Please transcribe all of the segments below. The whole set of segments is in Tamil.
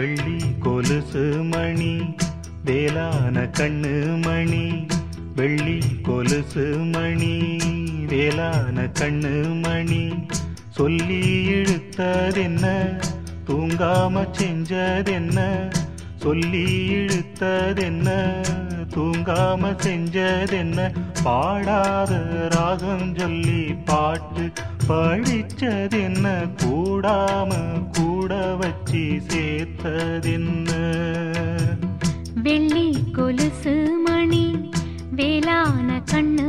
வெள்ளி கொலுசு மணி வேலான கண்ணு மணி வெள்ளி கொலுசு மணி வேலான கண்ணு மணி. சொல்லி இழுத்ததென்ன? தூங்காம செஞ்சதென்ன? சொல்லி இழுத்ததென்ன? தூங்காம செஞ்சதென்ன? பாடாத ராகம் சொல்லி பாட்டு படிச்சதென்ன? கூடாம கூட வச்சு சேர்த்ததென்ன வெள்ளி கொலுசு மணி வேளான கண்ணு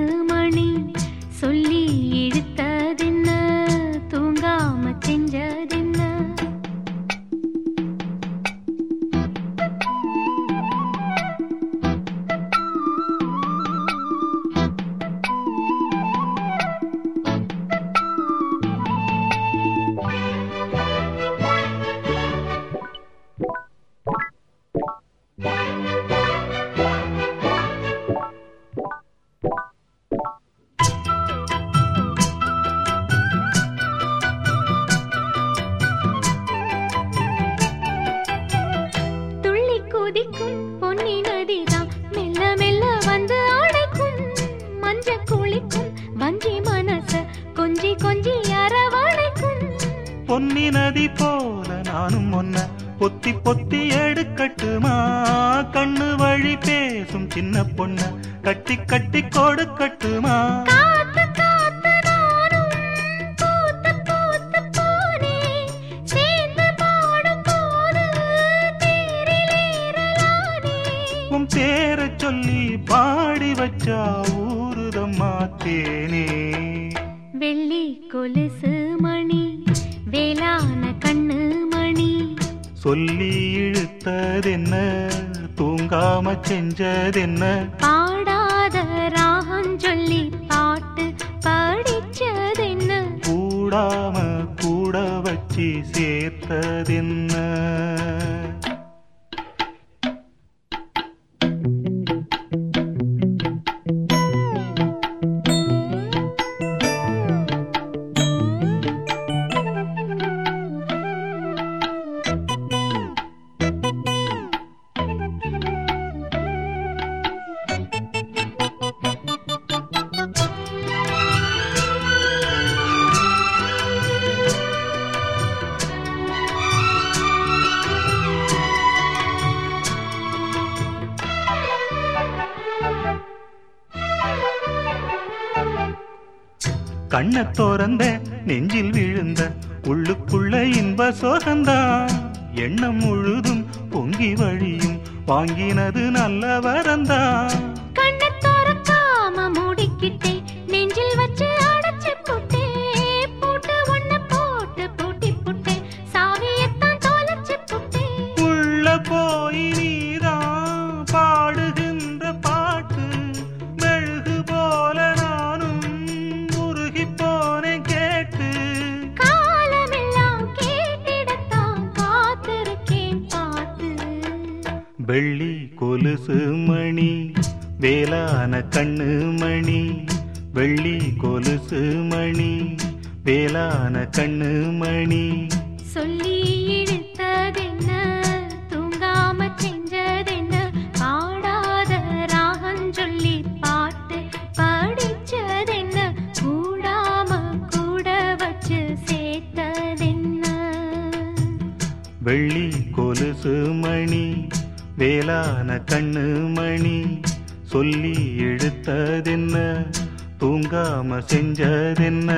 பொன்னி நதி போல நானும் ஒன்ன பொத்தி பொத்தி எடுக்கட்டுமா? கண்ணு வழி பேசும் சின்ன பொண்ண கட்டி கட்டி கொடுக்கட்டுமா? பேரை சொல்லி பாடி வச்சா ஊருதம்மா தேனே. வெள்ளி கொலுசு மணி வேளான கண்ணு மணி. சொல்லி இழுத்ததென்ன? தூங்காம செஞ்சதென்ன? பாடாத ராகம் சொல்லி பாட்டு படிச்சதென்ன? கூடாம கூட வச்சு சேர்த்ததென்ன? கண்ண தோறந்த நெஞ்சில் விழுந்த உள்ளுக்குள்ள இன்ப சோகந்தான். எண்ணம் முழுதும் பொங்கி வழியும் வாங்கினது நல்ல வரந்தான். வெள்ளி கொலுசு மணி வேலான கண்ணு மணி வெள்ளி கொலுசு மணி வேலான கண்ணு மணி. சொல்லி இழுத்ததென்ன தூங்காம செஞ்சதென்ன பாடாத ராகம் சொல்லி பாட்டு படிச்சதென்ன கூடாம கூட வச்சு சேர்த்ததென்ன? வெள்ளி கொலுசு மணி வேலான கண்ணு மணி சொல்லி எடுத்ததென்ன? தூங்காம செஞ்சதென்ன?